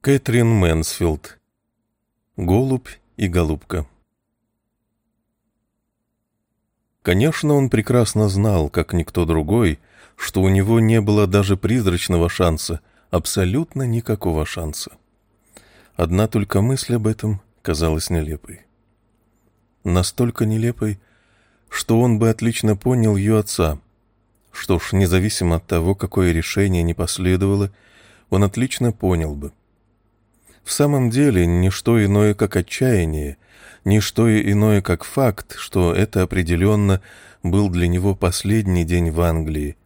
Кэтрин Мэнсфилд. Голубь и голубка. Конечно, он прекрасно знал, как никто другой, что у него не было даже призрачного шанса, абсолютно никакого шанса. Одна только мысль об этом казалась нелепой. Настолько нелепой, что он бы отлично понял ее отца. Что ж, независимо от того, какое решение не последовало, он отлично понял бы. В самом деле, не что иное, как отчаяние, не что иное, как факт, что это определенно был для него последний день в Англии.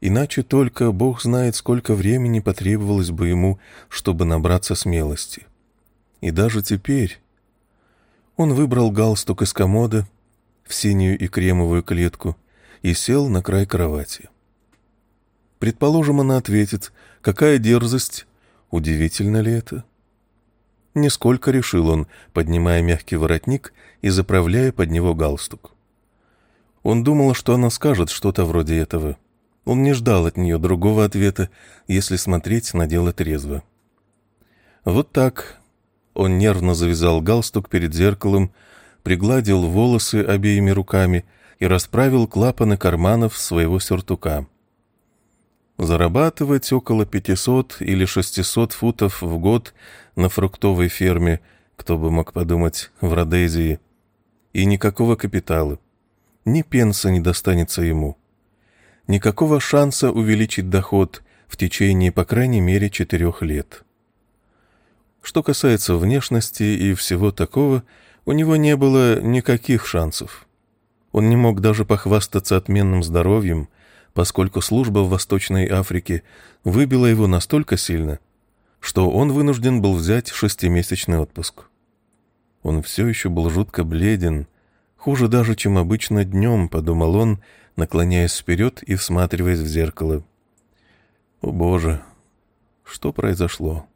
Иначе только Бог знает, сколько времени потребовалось бы ему, чтобы набраться смелости. И даже теперь он выбрал галстук из комода в синюю и кремовую клетку и сел на край кровати. Предположим, она ответит, какая дерзость, удивительно ли это? — Нисколько решил он, поднимая мягкий воротник и заправляя под него галстук. Он думал, что она скажет что-то вроде этого. Он не ждал от нее другого ответа, если смотреть на дело трезво. Вот так. Он нервно завязал галстук перед зеркалом, пригладил волосы обеими руками и расправил клапаны карманов своего сюртука. Зарабатывать около 500 или 600 футов в год на фруктовой ферме, кто бы мог подумать, в Родезии. И никакого капитала. Ни пенса не достанется ему. Никакого шанса увеличить доход в течение, по крайней мере, четырех лет. Что касается внешности и всего такого, у него не было никаких шансов. Он не мог даже похвастаться отменным здоровьем, поскольку служба в Восточной Африке выбила его настолько сильно, что он вынужден был взять шестимесячный отпуск. Он все еще был жутко бледен, хуже даже, чем обычно днем, подумал он, наклоняясь вперед и всматриваясь в зеркало. О боже, что произошло?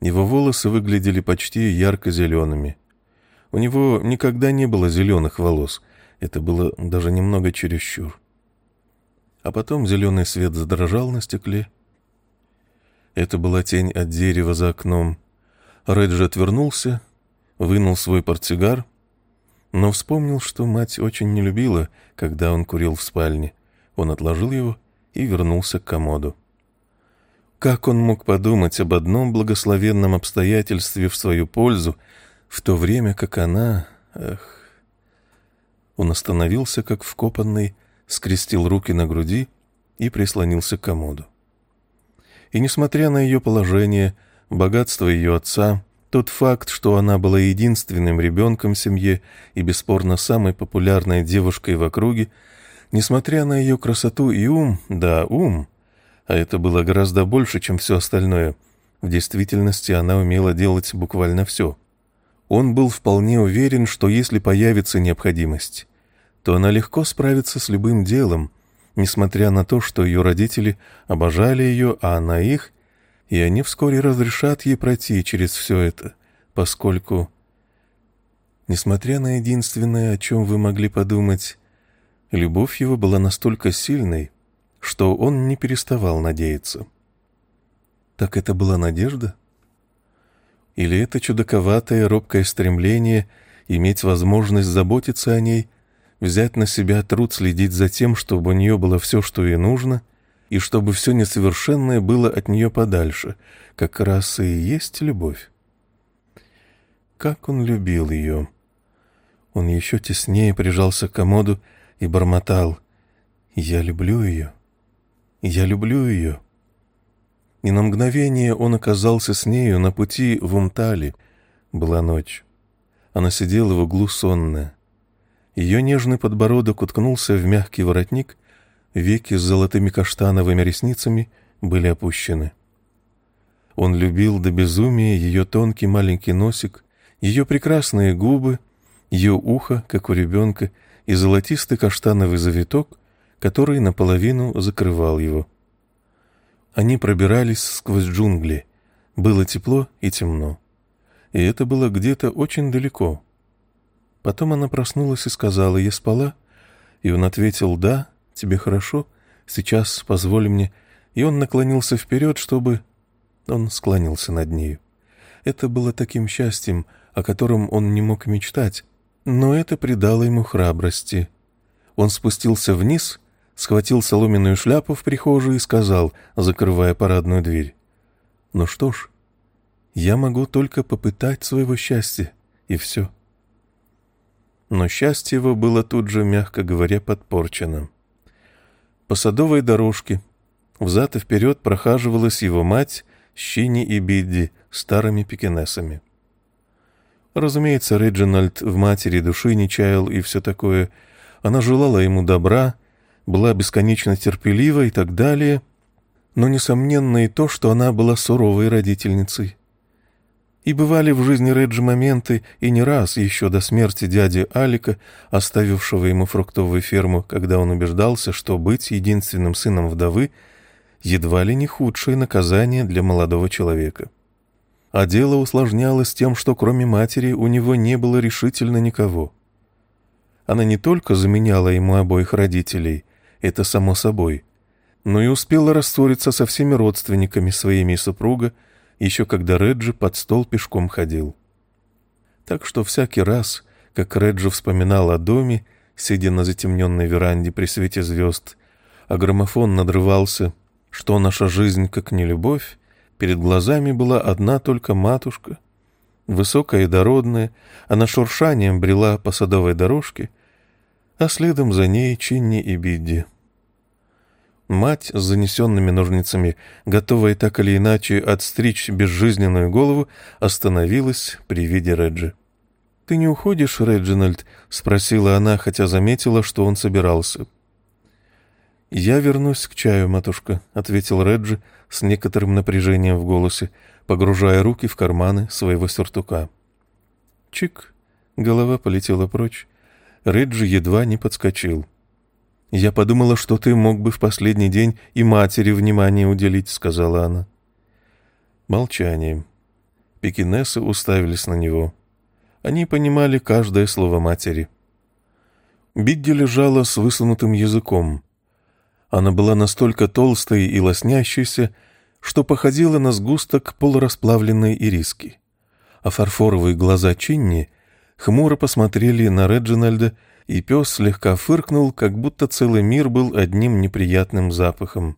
Его волосы выглядели почти ярко-зелеными. У него никогда не было зеленых волос, это было даже немного чересчур. А потом зеленый свет задрожал на стекле, это была тень от дерева за окном. Реджи отвернулся, вынул свой портсигар, но вспомнил, что мать очень не любила, когда он курил в спальне. Он отложил его и вернулся к комоду. Как он мог подумать об одном благословенном обстоятельстве в свою пользу, в то время как она... Эх... Он остановился, как вкопанный, скрестил руки на груди и прислонился к комоду. И несмотря на ее положение, богатство ее отца, тот факт, что она была единственным ребенком в семье и бесспорно самой популярной девушкой в округе, несмотря на ее красоту и ум, да, ум, а это было гораздо больше, чем все остальное, в действительности она умела делать буквально все. Он был вполне уверен, что если появится необходимость, то она легко справится с любым делом, несмотря на то, что ее родители обожали ее, а она их, и они вскоре разрешат ей пройти через все это, поскольку, несмотря на единственное, о чем вы могли подумать, любовь его была настолько сильной, что он не переставал надеяться. Так это была надежда? Или это чудаковатое, робкое стремление иметь возможность заботиться о ней – взять на себя труд следить за тем, чтобы у нее было все, что ей нужно, и чтобы все несовершенное было от нее подальше, как раз и есть любовь. Как он любил ее! Он еще теснее прижался к комоду и бормотал «Я люблю ее! Я люблю ее!» И на мгновение он оказался с нею на пути в Умтали. Была ночь. Она сидела в углу сонная. Ее нежный подбородок уткнулся в мягкий воротник, веки с золотыми каштановыми ресницами были опущены. Он любил до безумия ее тонкий маленький носик, ее прекрасные губы, ее ухо, как у ребенка, и золотистый каштановый завиток, который наполовину закрывал его. Они пробирались сквозь джунгли. Было тепло и темно. И это было где-то очень далеко — Потом она проснулась и сказала, «Я спала?» И он ответил, «Да, тебе хорошо, сейчас позволь мне». И он наклонился вперед, чтобы... Он склонился над нею. Это было таким счастьем, о котором он не мог мечтать, но это придало ему храбрости. Он спустился вниз, схватил соломенную шляпу в прихожей и сказал, закрывая парадную дверь. «Ну что ж, я могу только попытать своего счастья, и все». Но счастье его было тут же, мягко говоря, подпорчено. По садовой дорожке взад и вперед прохаживалась его мать, Щини и Бидди, старыми пекинесами. Разумеется, Реджинальд в матери души не чаял и все такое. Она желала ему добра, была бесконечно терпелива и так далее, но несомненно и то, что она была суровой родительницей. И бывали в жизни Реджи моменты, и не раз еще до смерти дяди Алика, оставившего ему фруктовую ферму, когда он убеждался, что быть единственным сыном вдовы едва ли не худшее наказание для молодого человека. А дело усложнялось тем, что кроме матери у него не было решительно никого. Она не только заменяла ему обоих родителей, это само собой, но и успела рассориться со всеми родственниками своими и супруга, еще когда Реджи под стол пешком ходил. Так что всякий раз, как Реджи вспоминал о доме, сидя на затемненной веранде при свете звезд, а граммофон надрывался, что наша жизнь как не любовь, Перед глазами была одна только матушка, высокая и дородная, она шуршанием брела по садовой дорожке, а следом за ней Чинни и Бидди. Мать с занесенными ножницами, готовая так или иначе отстричь безжизненную голову, остановилась при виде Реджи. «Ты не уходишь, Реджинальд?» — спросила она, хотя заметила, что он собирался. «Я вернусь к чаю, матушка», — ответил Реджи с некоторым напряжением в голосе, погружая руки в карманы своего сюртука. Чик! Голова полетела прочь. Реджи едва не подскочил. «Я подумала, что ты мог бы в последний день и матери внимание уделить», — сказала она. Молчание. Пекинесы уставились на него. Они понимали каждое слово матери. Бидди лежала с высунутым языком — она была настолько толстой и лоснящейся, что походила на сгусток полурасплавленной ириски. А фарфоровые глаза Чинни хмуро посмотрели на Реджинальда, и пес слегка фыркнул, как будто целый мир был одним неприятным запахом.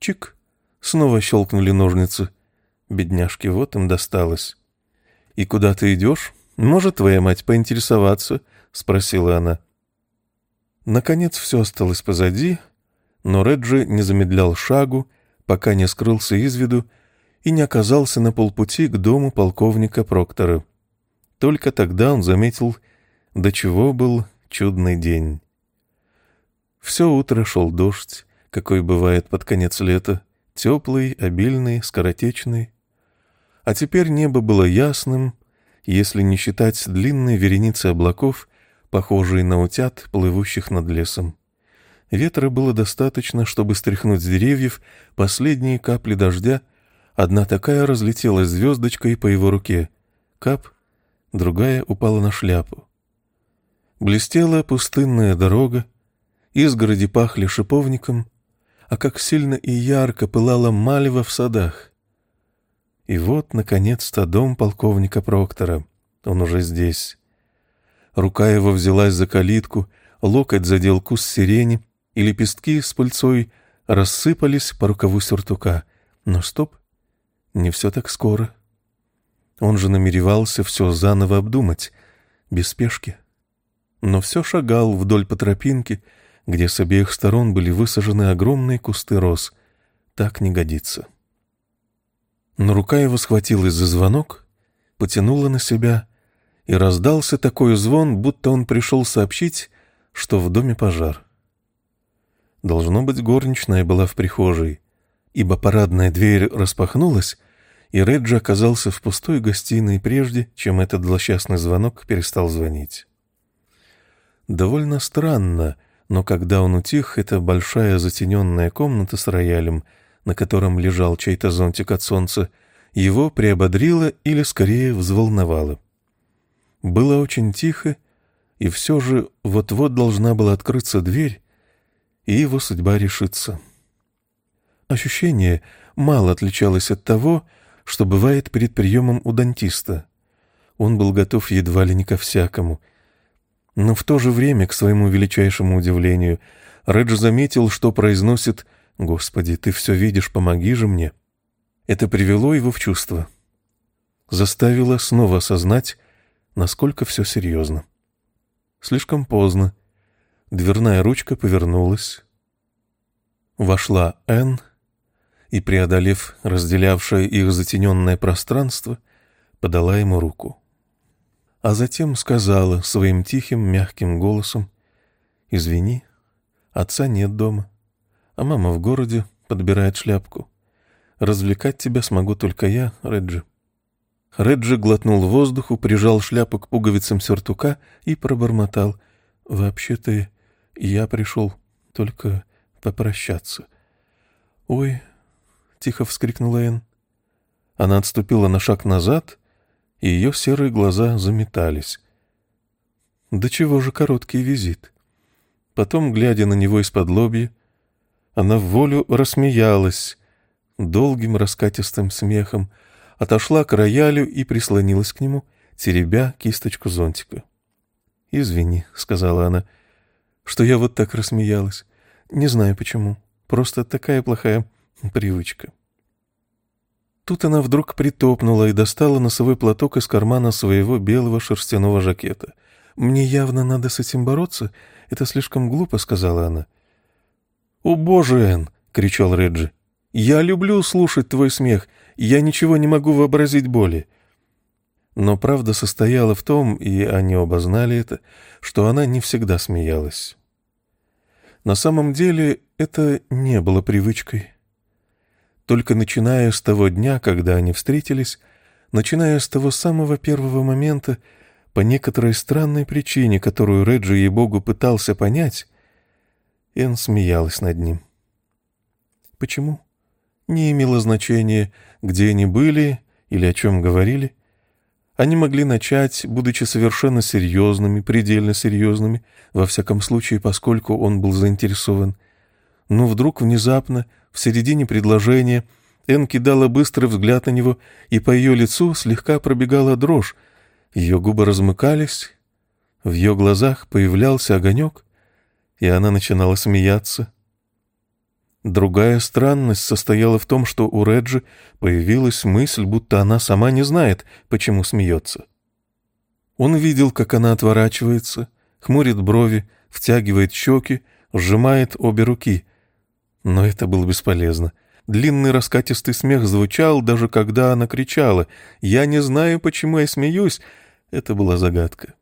Чик! Снова щелкнули ножницы. Бедняжке вот им досталось. «И куда ты идешь? Может, твоя мать поинтересоваться?» — спросила она. Наконец все осталось позади, но Реджи не замедлял шагу, пока не скрылся из виду и не оказался на полпути к дому полковника Проктора. Только тогда он заметил, до чего был чудный день. Все утро шел дождь, какой бывает под конец лета, теплый, обильный, скоротечный. А теперь небо было ясным, если не считать длинной вереницы облаков, похожие на утят, плывущих над лесом. Ветра было достаточно, чтобы стряхнуть с деревьев последние капли дождя. Одна такая разлетелась звездочкой по его руке. Кап, другая упала на шляпу. Блестела пустынная дорога, изгороди пахли шиповником, а как сильно и ярко пылала мальва в садах. И вот, наконец-то, дом полковника Проктора. Он уже здесь. Рука его взялась за калитку, локоть задел куст сирени — и лепестки с пыльцой рассыпались по рукаву сюртука. Но стоп, не все так скоро. Он же намеревался все заново обдумать, без спешки. Но все шагал вдоль по тропинке, где с обеих сторон были высажены огромные кусты роз. Так не годится. Но рука его схватилась за звонок, потянула на себя, и раздался такой звон, будто он пришел сообщить, что в доме пожар. Должно быть, горничная была в прихожей, ибо парадная дверь распахнулась, и Реджи оказался в пустой гостиной прежде, чем этот злосчастный звонок перестал звонить. Довольно странно, но когда он утих, эта большая затененная комната с роялем, на котором лежал чей-то зонтик от солнца, его приободрило или скорее взволновало. Было очень тихо, и все же вот-вот должна была открыться дверь, и его судьба решится. ощущение мало отличалось от того, что бывает перед приемом у дантиста. Он был готов едва ли не ко всякому. Но в то же время, к своему величайшему удивлению, Редж заметил, что произносит «Господи, ты все видишь, помоги же мне». Это привело его в чувство. Заставило снова осознать, насколько все серьезно. Слишком поздно. Дверная ручка повернулась. Вошла Энн и, преодолев разделявшее их затененное пространство, подала ему руку. А затем сказала своим тихим, мягким голосом, «Извини, отца нет дома, а мама в городе подбирает шляпку. Развлекать тебя смогу только я, Реджи». Реджи глотнул воздуху, прижал шляпу к пуговицам сюртука и пробормотал. «Вообще-то я пришел только попрощаться». «Ой!» — тихо вскрикнула Энн. Она отступила на шаг назад, и ее серые глаза заметались. «Да чего же короткий визит?» Потом, глядя на него из-под лобья, она в волю рассмеялась долгим раскатистым смехом, отошла к роялю и прислонилась к нему, теребя кисточку зонтика. «Извини», — сказала она, — «что я вот так рассмеялась. Не знаю почему. Просто такая плохая привычка». Тут она вдруг притопнула и достала носовой платок из кармана своего белого шерстяного жакета. «Мне явно надо с этим бороться. Это слишком глупо», — сказала она. «О, боже, Энн!» — кричал Реджи. «Я люблю слушать твой смех. Я ничего не могу вообразить боли. Но правда состояла в том, и они оба знали это, что она не всегда смеялась. На самом деле это не было привычкой. Только начиная с того дня, когда они встретились, начиная с того самого первого момента, по некоторой странной причине, которую Реджи ей-богу пытался понять, Энн смеялась над ним. Почему? Не имело значения, где они были или о чем говорили. Они могли начать, будучи совершенно серьезными, предельно серьезными, во всяком случае, поскольку он был заинтересован. Но вдруг, внезапно, в середине предложения, Энн кидала быстрый взгляд на него, и по ее лицу слегка пробегала дрожь. Ее губы размыкались, в ее глазах появлялся огонек, и она начинала смеяться. Другая странность состояла в том, что у Реджи появилась мысль, будто она сама не знает, почему смеется. Он видел, как она отворачивается, хмурит брови, втягивает щеки, сжимает обе руки. Но это было бесполезно. Длинный раскатистый смех звучал, даже когда она кричала. «Я не знаю, почему я смеюсь». Это была загадка.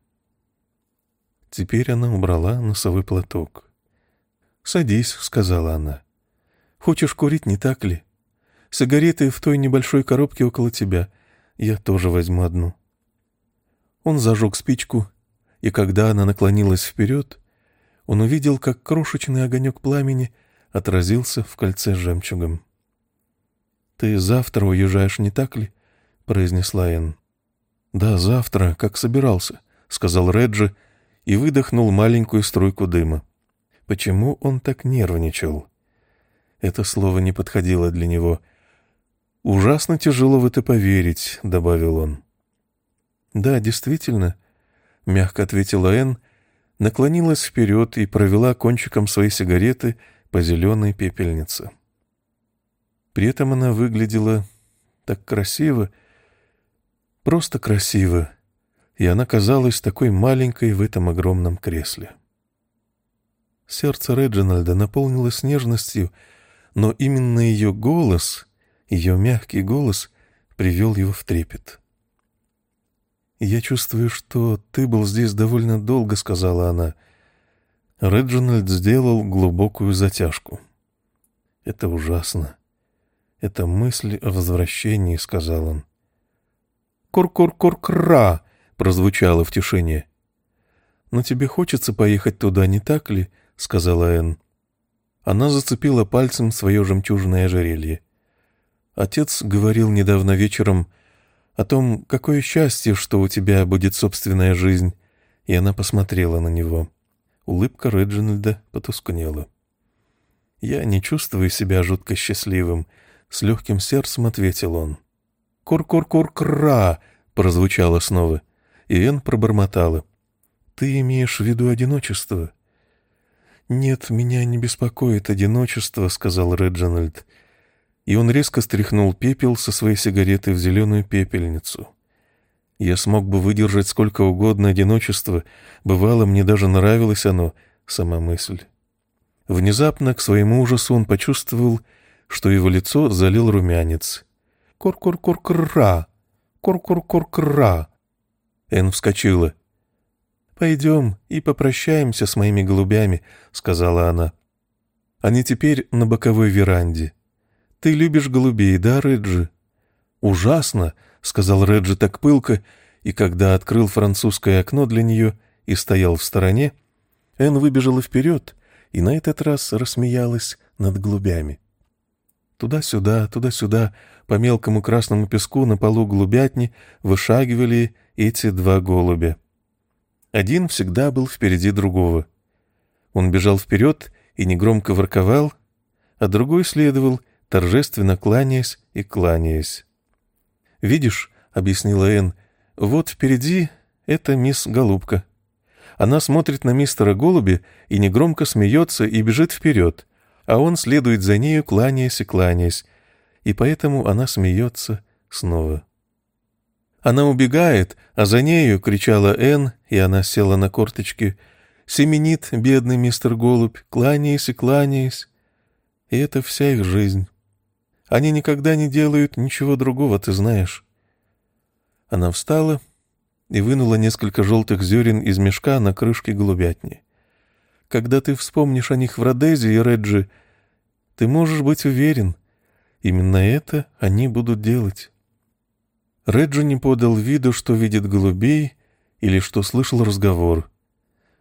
Теперь она убрала носовой платок. «Садись», — сказала она. Хочешь курить, не так ли? Сигареты в той небольшой коробке около тебя. Я тоже возьму одну». Он зажег спичку, и когда она наклонилась вперед, он увидел, как крошечный огонек пламени отразился в кольце жемчугом. «Ты завтра уезжаешь, не так ли?» — произнесла Энн. «Да, завтра, как собирался», — сказал Реджи и выдохнул маленькую струйку дыма. Почему он так нервничал? Это слово не подходило для него. «Ужасно тяжело в это поверить», — добавил он. «Да, действительно», — мягко ответила Энн, наклонилась вперед и провела кончиком своей сигареты по зеленой пепельнице. При этом она выглядела так красиво, просто красиво, и она казалась такой маленькой в этом огромном кресле. Сердце Реджинальда наполнилось нежностью, но именно ее голос, ее мягкий голос, привел его в трепет. «Я чувствую, что ты был здесь довольно долго», — сказала она. Реджинальд сделал глубокую затяжку. «Это ужасно. Это мысль о возвращении», — сказал он. «Кур-кур-кур-кра!» — прозвучало в тишине. «Но тебе хочется поехать туда, не так ли?» — сказала Энн. Она зацепила пальцем свое жемчужное ожерелье. Отец говорил недавно вечером о том, какое счастье, что у тебя будет собственная жизнь, и она посмотрела на него. Улыбка Реджинальда потускнела. «Я не чувствую себя жутко счастливым», — с легким сердцем ответил он. «Кур-кур-кур-кра!» — прозвучало снова, и Энн пробормотала. «Ты имеешь в виду одиночество?» «Нет, меня не беспокоит одиночество», — сказал Реджинальд. И он резко стряхнул пепел со своей сигареты в зеленую пепельницу. Я смог бы выдержать сколько угодно одиночество, бывало, мне даже нравилось оно, сама мысль. Внезапно, к своему ужасу, он почувствовал, что его лицо залил румянец. «Кур-кур-кур-кра! Кур-кур-кур-кра!» Эн вскочила. «Пойдем и попрощаемся с моими голубями», — сказала она. «Они теперь на боковой веранде. Ты любишь голубей, да, Реджи?» «Ужасно», — сказал Реджи так пылко, и когда открыл французское окно для нее и стоял в стороне, Энн выбежала вперед и на этот раз рассмеялась над голубями. Туда-сюда, туда-сюда, по мелкому красному песку на полу голубятни вышагивали эти два голубя. Один всегда был впереди другого. Он бежал вперед и негромко ворковал, а другой следовал, торжественно кланяясь и кланяясь. «Видишь», — объяснила Энн, — «вот впереди это мисс Голубка. Она смотрит на мистера Голуби и негромко смеется и бежит вперед, а он следует за нею, кланяясь и кланяясь, и поэтому она смеется снова». Она убегает, а за нею кричала Энн, и она села на корточки. Семенит бедный мистер Голубь, кланяясь и кланяясь. И это вся их жизнь. Они никогда не делают ничего другого, ты знаешь. Она встала и вынула несколько желтых зерен из мешка на крышке голубятни. Когда ты вспомнишь о них в Родезе и Реджи, ты можешь быть уверен, именно это они будут делать. Реджи не подал виду, что видит голубей или что слышал разговор.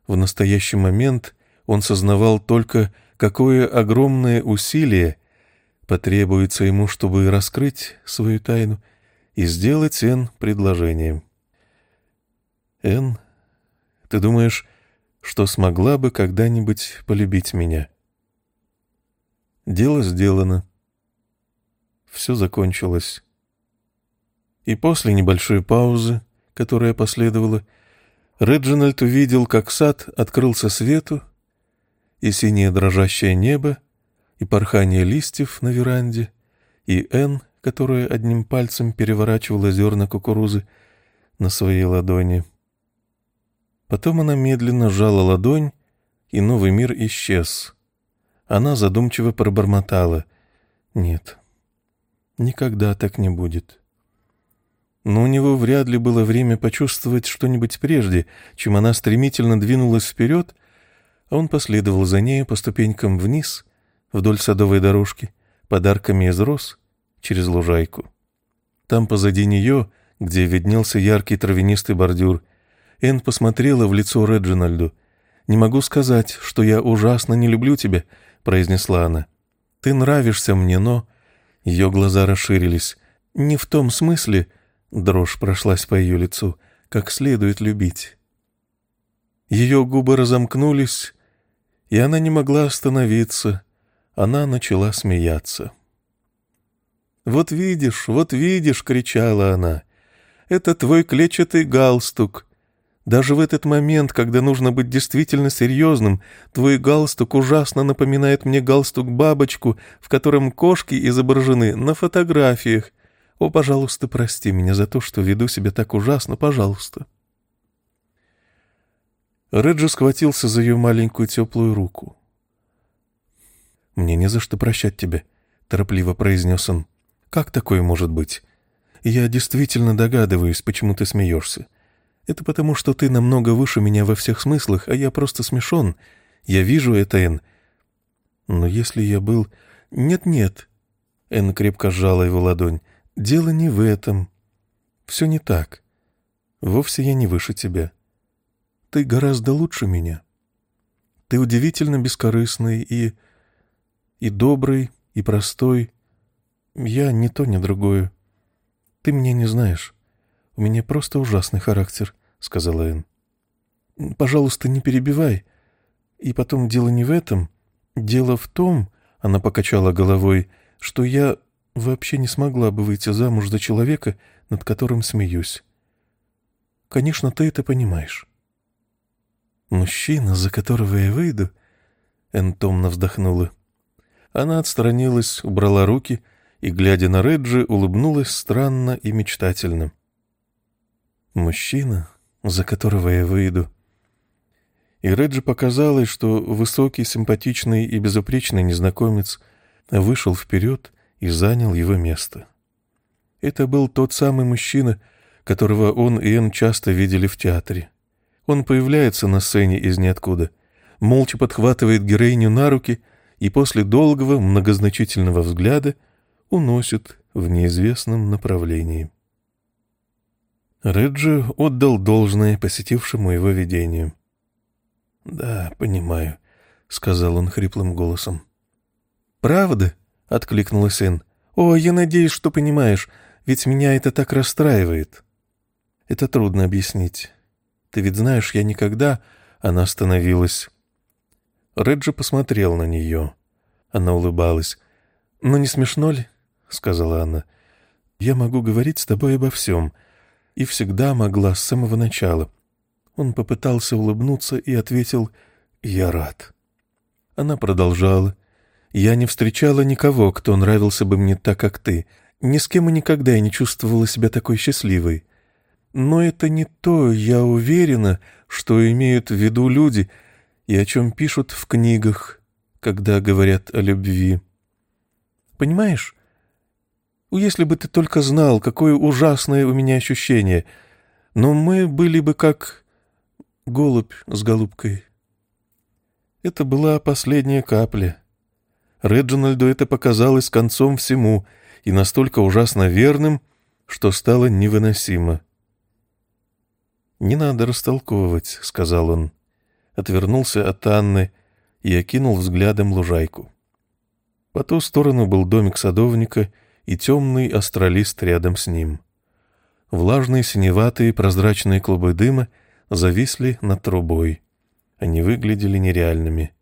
В настоящий момент он сознавал только, какое огромное усилие потребуется ему, чтобы раскрыть свою тайну и сделать Эн предложение. «Эн, ты думаешь, что смогла бы когда-нибудь полюбить меня?» Дело сделано. Все закончилось. И после небольшой паузы, которая последовала, Реджинальд увидел, как сад открылся свету, и синее дрожащее небо, и порхание листьев на веранде, и Энн, которая одним пальцем переворачивала зерна кукурузы на своей ладони. Потом она медленно сжала ладонь, и новый мир исчез. Она задумчиво пробормотала. «Нет, никогда так не будет» но у него вряд ли было время почувствовать что-нибудь прежде, чем она стремительно двинулась вперед, а он последовал за ней по ступенькам вниз, вдоль садовой дорожки, подарками из роз, через лужайку. Там позади нее, где виднелся яркий травянистый бордюр, Энн посмотрела в лицо Реджинальду. «Не могу сказать, что я ужасно не люблю тебя», — произнесла она. «Ты нравишься мне, но...» Ее глаза расширились. «Не в том смысле, Дрожь прошлась по ее лицу. Как следует любить. Ее губы разомкнулись, и она не могла остановиться. Она начала смеяться. «Вот видишь, вот видишь!» — кричала она. «Это твой клетчатый галстук. Даже в этот момент, когда нужно быть действительно серьезным, твой галстук ужасно напоминает мне галстук-бабочку, в котором кошки изображены на фотографиях. О, пожалуйста, прости меня за то, что веду себя так ужасно, пожалуйста. Реджи схватился за ее маленькую теплую руку. «Мне не за что прощать тебя», — торопливо произнес он. «Как такое может быть? Я действительно догадываюсь, почему ты смеешься. Это потому, что ты намного выше меня во всех смыслах, а я просто смешон. Я вижу это, Энн. Но если я был... Нет-нет...» Энн крепко сжала его ладонь. Дело не в этом. Все не так. Вовсе я не выше тебя. Ты гораздо лучше меня. Ты удивительно бескорыстный и... и добрый, и простой. Я ни то, ни другое. Ты меня не знаешь. У меня просто ужасный характер, — сказала Энн. Пожалуйста, не перебивай. И потом дело не в этом. Дело в том, Она покачала головой, что я вообще не смогла бы выйти замуж за человека, над которым смеюсь. Конечно, ты это понимаешь. Мужчина, за которого я выйду, Энн томно вздохнула. Она отстранилась, убрала руки и, глядя на Реджи, улыбнулась странно и мечтательно. Мужчина, за которого я выйду. И Реджи показалось, что высокий, симпатичный и безупречный незнакомец вышел вперед и занял его место. Это был тот самый мужчина, которого он и Энн часто видели в театре. Он появляется на сцене из ниоткуда, молча подхватывает героиню на руки и после долгого, многозначительного взгляда уносит в неизвестном направлении. Реджи отдал должное посетившему его видению. «Да, понимаю», — сказал он хриплым голосом. «Правда?» — откликнулась Энн. «О, я надеюсь, что понимаешь, ведь меня это так расстраивает». «Это трудно объяснить. Ты ведь знаешь, я никогда...» Она остановилась. Реджи посмотрел на нее. Она улыбалась. «Ну не смешно ли?» — сказала она. «Я могу говорить с тобой обо всем. И всегда могла с самого начала». Он попытался улыбнуться и ответил «Я рад». Она продолжала. «Я не встречала никого, кто нравился бы мне так, как ты. Ни с кем и никогда я не чувствовала себя такой счастливой. Но это не то, я уверена, что имеют в виду люди — и о чем пишут в книгах, когда говорят о любви. Понимаешь? Если бы ты только знал, какое ужасное у меня ощущение, но мы были бы как голубь с голубкой. Это была последняя капля. Реджинальду это показалось концом всему и настолько ужасно верным, что стало невыносимо. «Не надо растолковывать», — сказал он отвернулся от Анны и окинул взглядом лужайку. По ту сторону был домик садовника и темный астролист рядом с ним. Влажные синеватые прозрачные клубы дыма зависли над трубой. Они выглядели нереальными.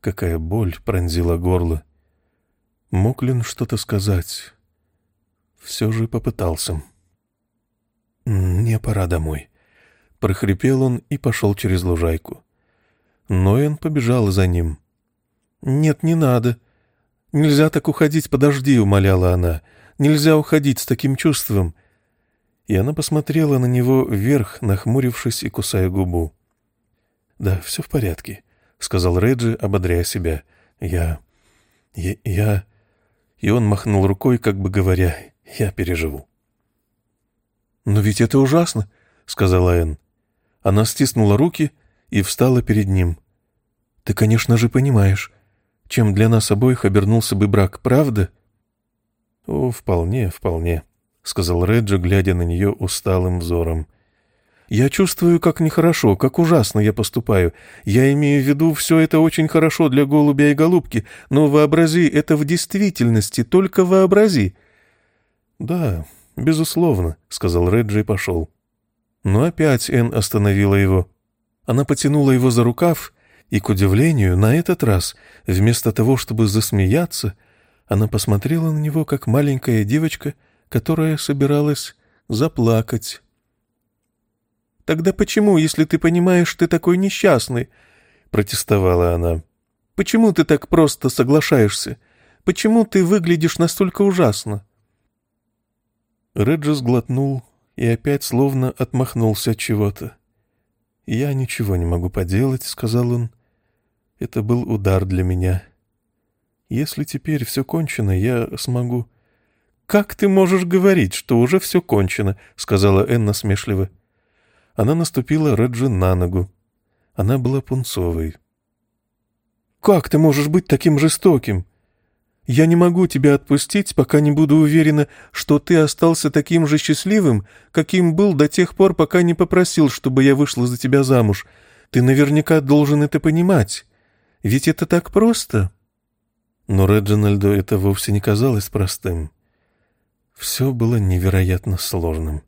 Какая боль пронзила горло. Мог ли он что-то сказать? Все же попытался. «Мне пора домой», прохрипел он и пошел через лужайку. Ноэн побежала за ним. «Нет, не надо. Нельзя так уходить, подожди», — умоляла она. «Нельзя уходить с таким чувством». И она посмотрела на него вверх, нахмурившись и кусая губу. «Да, все в порядке», — сказал Реджи, ободряя себя. «Я... я... я...» И он махнул рукой, как бы говоря, «я переживу». «Но ведь это ужасно», — сказала Энн. Она стиснула руки и встала перед ним. «Ты, конечно же, понимаешь, чем для нас обоих обернулся бы брак, правда?» «О, вполне, вполне», — сказал Реджи, глядя на нее усталым взором. «Я чувствую, как нехорошо, как ужасно я поступаю. Я имею в виду, все это очень хорошо для голубя и голубки, но вообрази это в действительности, только вообрази». «Да, безусловно», — сказал Реджи и пошел. Но опять Энн остановила его. Она потянула его за рукав, и, к удивлению, на этот раз, вместо того, чтобы засмеяться, она посмотрела на него, как маленькая девочка, которая собиралась заплакать. «Тогда почему, если ты понимаешь, ты такой несчастный?» — протестовала она. «Почему ты так просто соглашаешься? Почему ты выглядишь настолько ужасно?» Реджи сглотнул и опять словно отмахнулся от чего-то. «Я ничего не могу поделать», — сказал он. «Это был удар для меня. Если теперь все кончено, я смогу...» «Как ты можешь говорить, что уже все кончено?» — сказала Энна смешливо. Она наступила Реджи на ногу. Она была пунцовой. «Как ты можешь быть таким жестоким? Я не могу тебя отпустить, пока не буду уверена, что ты остался таким же счастливым, каким был до тех пор, пока не попросил, чтобы я вышла за тебя замуж. Ты наверняка должен это понимать. Ведь это так просто». Но Реджинальду это вовсе не казалось простым. Все было невероятно сложным.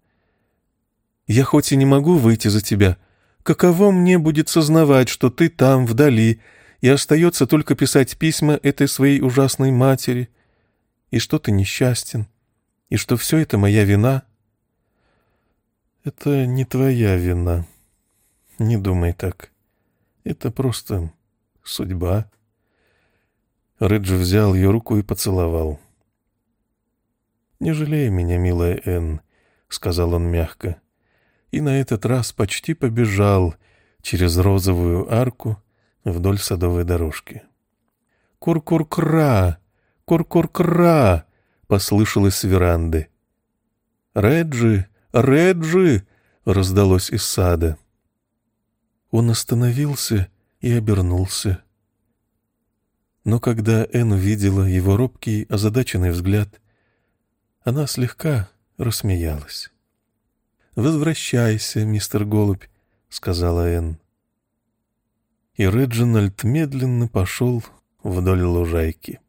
«Я хоть и не могу выйти за тебя, каково мне будет сознавать, что ты там, вдали, и остается только писать письма этой своей ужасной матери, и что ты несчастен, и что все это моя вина. Это не твоя вина. Не думай так. Это просто судьба. Реджи взял ее руку и поцеловал. «Не жалей меня, милая Энн», — сказал он мягко, и на этот раз почти побежал через розовую арку вдоль садовой дорожки. «Кур-кур-кра! Кур-кур-кра!» — послышалось с веранды. «Реджи! Реджи!» — раздалось из сада. Он остановился и обернулся. Но когда Энн увидела его робкий, озадаченный взгляд, она слегка рассмеялась. «Возвращайся, мистер Голубь», — сказала Энн. И Реджинальд медленно пошел вдоль лужайки.